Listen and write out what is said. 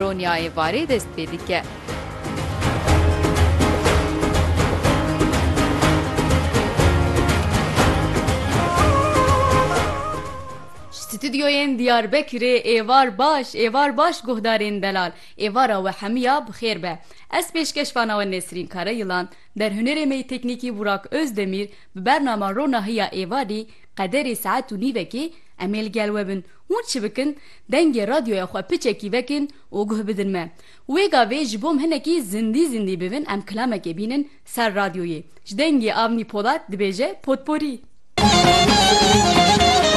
Dest pê dike. Stüdyoyên Diyarbekirê êvar baş, êvar baş guhdarên delal. Êvara we hemiya bi xêr be. Ez pêşkeşvana we Nesrîn Karayılan, derhunerê me teknîkî Burak Özdemir, bi bernama Rona hiya êvarî qederê saet û em ê li gel we bin. Hûn çi bikin? Dengê radyoya xwe piçekî vekin û guh bidin me. Wê gavê ji bom hinekî zindî zindî bibin em kilamekê bînin ser radyoyê. Ji